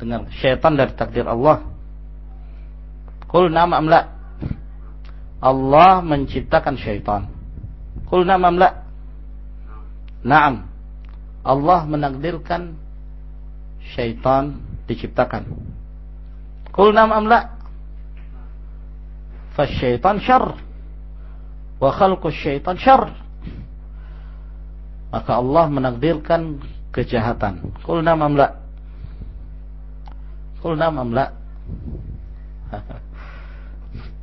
Dengar syaitan dari takdir Allah. Kul nama amla. Allah menciptakan syaitan. Kul nama amla. Naam. Allah menakdirkan syaitan diciptakan. Kul nama amla. Fasyaitan syar. Wa khalqus syaitan syar. Maka Allah menakdirkan kejahatan. Kul nama amla. Kul nama amla.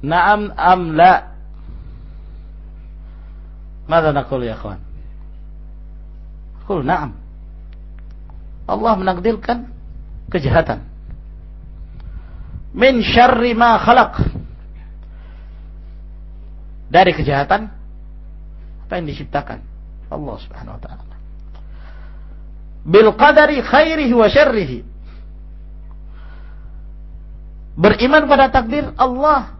Naam am la? Mada naqul ya akhwan? Qul na'am. Allah menakdirkan kejahatan. Min syarri ma khalaq. Dari kejahatan apa yang diciptakan Allah Subhanahu wa taala. Bil qadari khairihi wa syarrihi. Beriman pada takdir Allah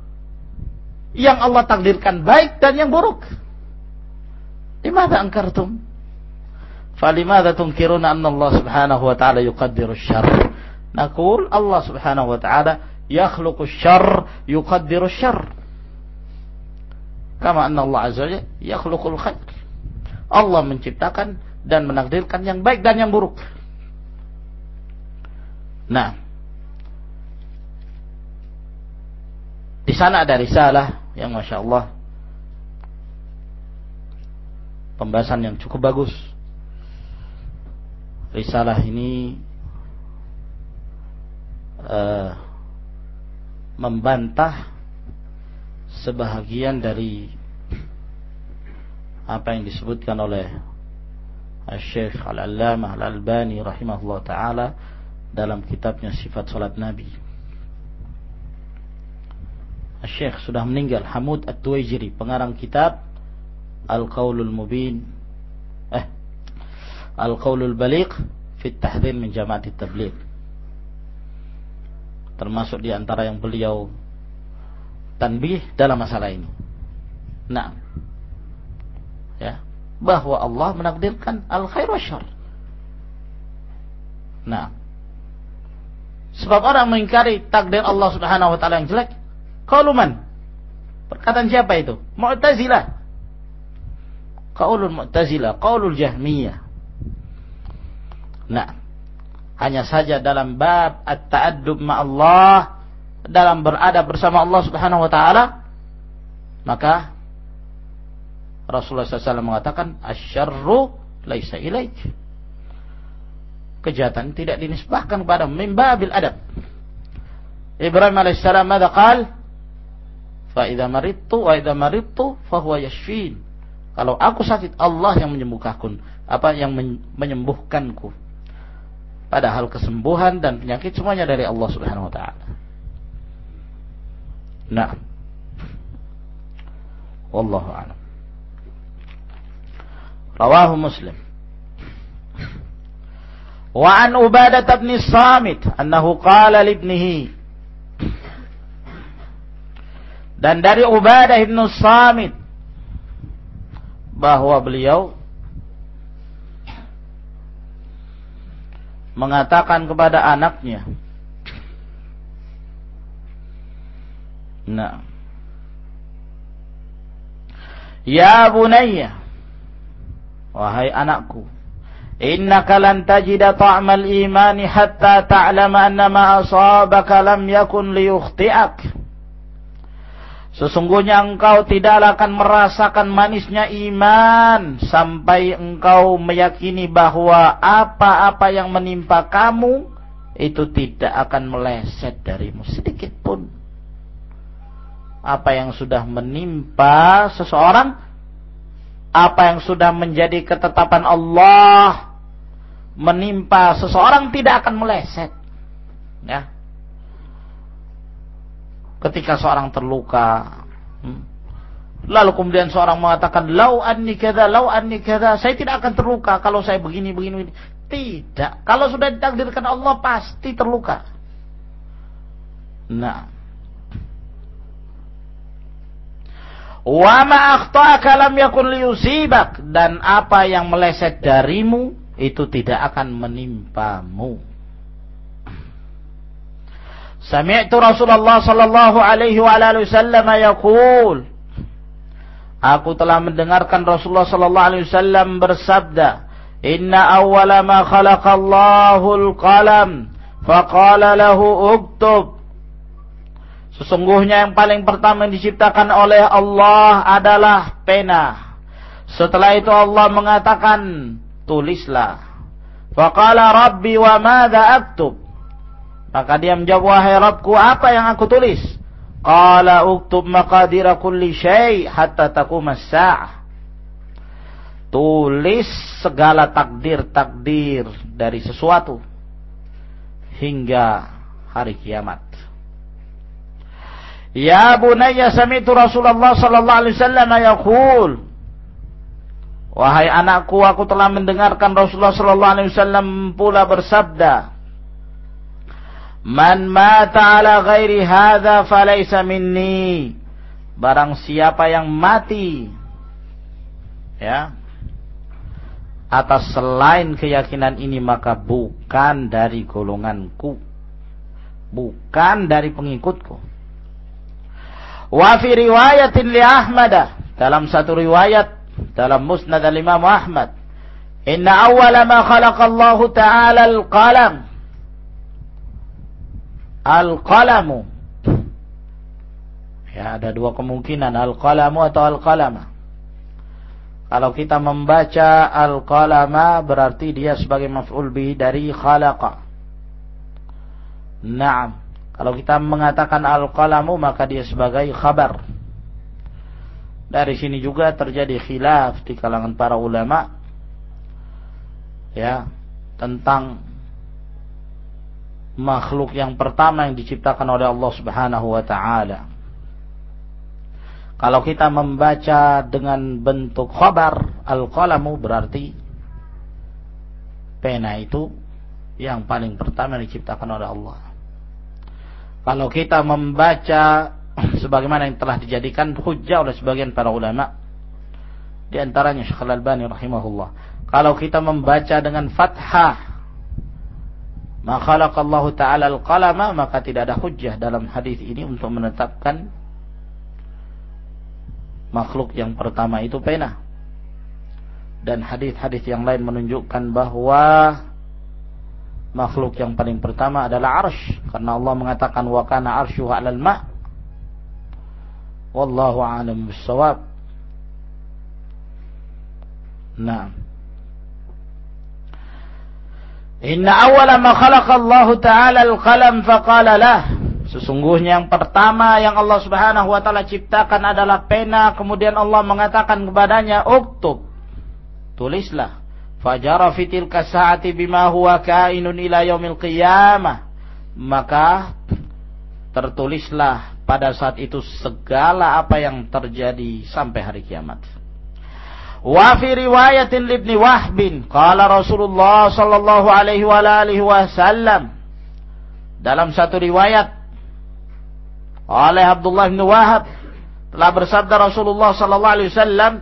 yang Allah takdirkan baik dan yang buruk. Limadha angkartum? Falimadha tunkiruna anna Allah subhanahu wa ta'ala yuqaddiru syarr? Nakul Allah subhanahu wa ta'ala yakhluqu syarr yuqaddiru syarr. Kama anna Allah azza wa yakhluqul khair. Allah menciptakan dan menakdirkan yang baik dan yang buruk. Nah, di sana ada risalah yang masya Allah pembahasan yang cukup bagus. Risalah ini uh, membantah sebahagian dari apa yang disebutkan oleh Syekh Al-Allamah Al-Albani rahimahullah taala dalam kitabnya Sifat Salat Nabi. Syekh sudah meninggal. Hamud At-Tuwaijiri pengarang kitab Al-Qaulul Mubin. Eh Al-Qaulul Baliq fi Tahdhir min Jama'at Tabligh termasuk di antara yang beliau tanbih dalam masalah ini. Nah, ya, bahwa Allah menakdirkan al khair wa syar. Nah, sebab orang mengingkari takdir Allah Subhanahu wa taala yang jelek, Qauluman. Perkataan siapa itu? Mu'tazilah. Qaulul Mu'tazilah, qaulul Jahmiyah. Nah, hanya saja dalam bab at-ta'addub Allah dalam beradab bersama Allah Subhanahu wa taala maka Rasulullah SAW mengatakan asyarru laisa ilaik kejahatan tidak dinisbahkan kepada mimbabil adab Ibrahim alaihissalam mada Fa idza maridtu wa idza maridtu fa huwa yashfin. Kalau aku sakit, Allah yang menyembuhkanku. Apa yang menyembuhkanku. Padahal kesembuhan dan penyakit semuanya dari Allah Subhanahu wa taala. Nah. Wallahu a'lam. Rawahu Muslim. Wa an Ubadah bin Samit annahu qala li ibnihi dan dari Ubadah ibn Samit bahwa beliau mengatakan kepada anaknya Nah Ya bunayya Wahai anakku Innaka lan tajida ta'mal imani hatta ta'lama anna ma asabaka lam yakun liyukhti'ak Sesungguhnya engkau tidak akan merasakan manisnya iman sampai engkau meyakini bahwa apa-apa yang menimpa kamu itu tidak akan meleset darimu sedikit pun. Apa yang sudah menimpa seseorang apa yang sudah menjadi ketetapan Allah menimpa seseorang tidak akan meleset. Ya. Ketika seorang terluka, hmm, lalu kemudian seorang mengatakan, "Lau anni kada, lau anni kada, saya tidak akan terluka kalau saya begini begini." Tidak. Kalau sudah ditakdirkan Allah pasti terluka. Nah, Wa ma akhtaka lam yakun liyusibak dan apa yang meleset darimu itu tidak akan menimpamu. Sami'tu Rasulullah sallallahu alaihi wa alihi wasallam yaqul Aku telah mendengarkan Rasulullah sallallahu alaihi wasallam bersabda, "Inna awwala ma khalaqallahu al-qalam, faqala lahu uktub." Sesungguhnya yang paling pertama yang diciptakan oleh Allah adalah pena. Setelah itu Allah mengatakan, tulislah. Faqala Rabbi wa madha aktub. Maka dia menjawab, wahai Rabbku, apa yang aku tulis? Qala uktub maqadira kulli syai' hatta taqumas sa'ah. Tulis segala takdir-takdir dari sesuatu hingga hari kiamat. Ya bunayya sami'tu Rasulullah sallallahu alaihi wasallam yaqul Wahai anakku aku telah mendengarkan Rasulullah sallallahu alaihi wasallam pula bersabda Man mata ala ghairi hadza falaysa minni. Barang siapa yang mati ya atas selain keyakinan ini maka bukan dari golonganku. Bukan dari pengikutku. Wa fi riwayatin li Ahmad dalam satu riwayat dalam Musnad al-Imam Ahmad Inna awwala ma khalaqa Allah Ta'ala al-qalam Al-qalamu. Ya ada dua kemungkinan Al-qalamu atau al-qalama. Kalau kita membaca Al-qalama berarti dia sebagai maf'ul bihi dari khalaqa. Naam. Kalau kita mengatakan al-qalamu maka dia sebagai khabar. Dari sini juga terjadi khilaf di kalangan para ulama ya tentang makhluk yang pertama yang diciptakan oleh Allah Subhanahu wa taala. Kalau kita membaca dengan bentuk khabar al-qalamu berarti pena itu yang paling pertama diciptakan oleh Allah. Kalau kita membaca sebagaimana yang telah dijadikan hujjah oleh sebagian para ulama di antaranya Syekh Al-Albani rahimahullah. Kalau kita membaca dengan fathah ma khalaqallahu ta'ala al-qalama maka tidak ada hujjah dalam hadis ini untuk menetapkan makhluk yang pertama itu pena. Dan hadis-hadis yang lain menunjukkan bahwa makhluk yang paling pertama adalah arsh. Karena Allah mengatakan wa kana arsyu 'alal ma' wallahu a'lam bissawab. Nah Inna awwala ma khalaqa Allah Ta'ala al-qalam faqala lah Sesungguhnya yang pertama yang Allah Subhanahu wa taala ciptakan adalah pena kemudian Allah mengatakan kepadanya uktub tulislah Fajara fitil kasa'ati bima huwa kainun ila yaumil qiyamah. Maka tertulislah pada saat itu segala apa yang terjadi sampai hari kiamat. Wa fi riwayatin libni Wahbin qala Rasulullah sallallahu alaihi wa alihi wasallam dalam satu riwayat oleh Abdullah bin Wahab telah bersabda Rasulullah sallallahu alaihi wasallam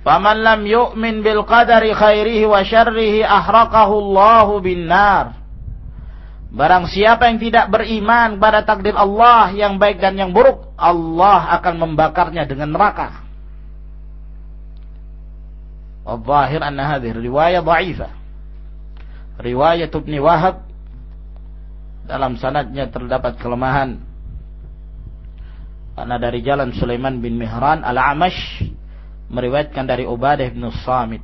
Faman lam yu'min bil qadari khairihi wa syarrihi ahraqahu Allahu bin nar. Barang siapa yang tidak beriman pada takdir Allah yang baik dan yang buruk, Allah akan membakarnya dengan neraka. Al-zahir anna hadhihi riwayah dha'ifah. Riwayat Ibn Wahab dalam sanadnya terdapat kelemahan. Karena dari jalan Sulaiman bin Mihran Al-Amash meriwayatkan dari Ubadah bin Samit.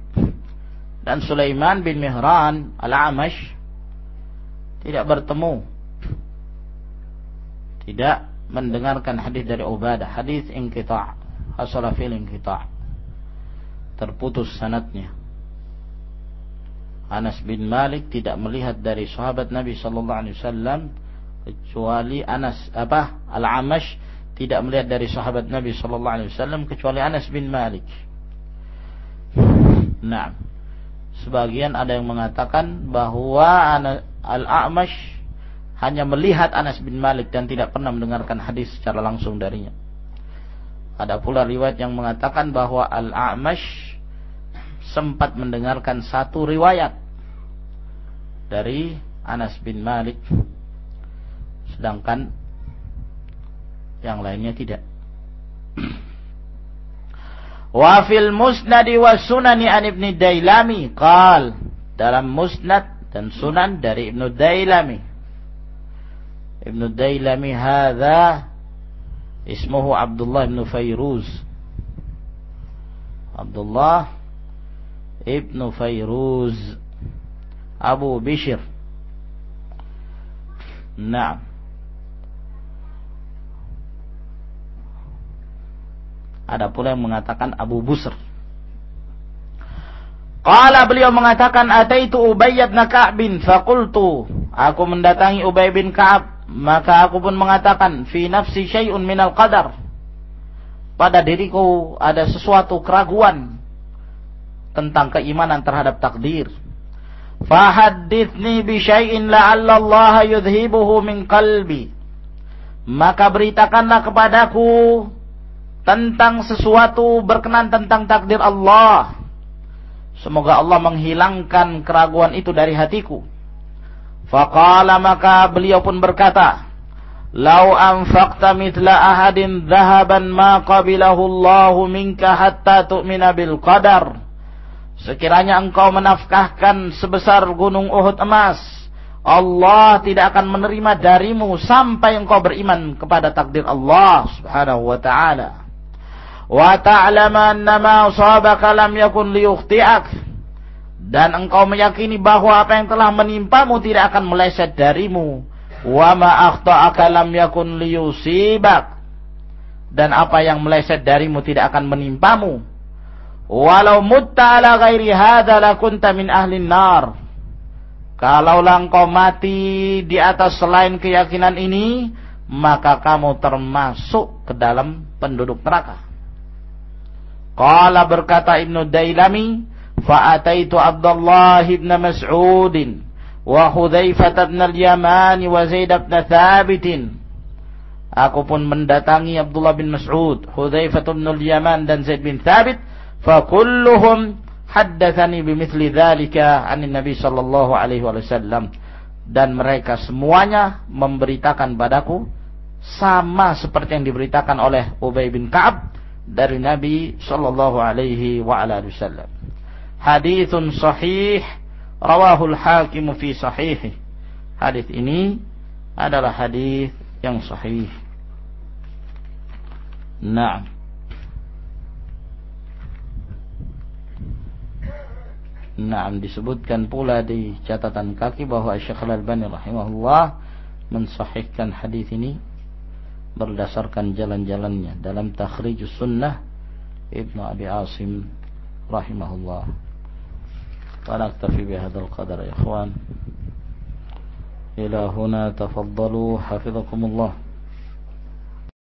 Dan Sulaiman bin Mihran al-Amash tidak bertemu. Tidak mendengarkan hadis dari Ubadah. Hadis inqita' asala fil inqita' terputus sanatnya. Anas bin Malik tidak melihat dari sahabat Nabi sallallahu alaihi wasallam kecuali Anas apa Al-Amash tidak melihat dari sahabat Nabi sallallahu alaihi wasallam kecuali Anas bin Malik. Nah, sebagian ada yang mengatakan bahwa Al-Amash hanya melihat Anas bin Malik dan tidak pernah mendengarkan hadis secara langsung darinya. Ada pula riwayat yang mengatakan bahwa Al-A'mash sempat mendengarkan satu riwayat dari Anas bin Malik. Sedangkan yang lainnya tidak. Wa fil musnad wa sunani an ibni dailami qal dalam musnad dan sunan dari ibnu dailami. Ibnu dailami hadha ismuhu Abdullah ibnu Fayruz. Abdullah ibnu Fayruz Abu Bishr. Nah Ada pula yang mengatakan Abu Busr. Qala beliau mengatakan ataitu Ubay bin Ka'b faqultu aku mendatangi Ubay bin Ka'ab maka aku pun mengatakan fi nafsi syai'un minal qadar. Pada diriku ada sesuatu keraguan tentang keimanan terhadap takdir. Fahaddithni bi syai'in la'alla Allah yudhibuhu min qalbi. Maka beritakanlah kepadaku tentang sesuatu berkenan tentang takdir Allah. Semoga Allah menghilangkan keraguan itu dari hatiku. Faqala maka beliau pun berkata, Lau anfaqta mitla ahadin dhahaban ma qabilahu Allahu minka hatta tu'mina bil qadar. Sekiranya engkau menafkahkan sebesar gunung Uhud emas, Allah tidak akan menerima darimu sampai engkau beriman kepada takdir Allah Subhanahu wa taala. Wa ta'lama anna ma asabaka lam yakun liyukhti'ak. Dan engkau meyakini bahwa apa yang telah menimpamu tidak akan meleset darimu. Wa ma akhta'aka lam yakun liyusibak. Dan apa yang meleset darimu tidak akan menimpamu Walau mutta ala ghairi hadza lakunta min ahli nar. Kalau engkau mati di atas selain keyakinan ini, maka kamu termasuk ke dalam penduduk neraka. Qala berkata Ibnu Dailami, fa'ataitu Abdullah ibn Mas'ud wa Hudzaifah ibn al-Yaman wa Zaid ibn Thabit. Aku pun mendatangi Abdullah bin Mas'ud, Hudzaifah ibn al-Yaman dan Zaid bin Thabit fakulluhum haddatsani bimithli dzalika anin nabi sallallahu alaihi wasallam dan mereka semuanya memberitakan padaku sama seperti yang diberitakan oleh Ubay bin Ka'ab dari Nabi sallallahu alaihi wa ala wasallam. Haditsun sahih rawahul hakim fi sahih. Hadis ini adalah hadis yang sahih. Naam. Naam disebutkan pula di catatan kaki bahwa Syekh Al-Albani rahimahullah mensahihkan hadis ini berdasarkan jalan-jalannya dalam Takhrijus Sunnah Ibnu Abi Asim rahimahullah. Wa qadar ya ikhwan. Ila huna tafaddalu hafizakumullah.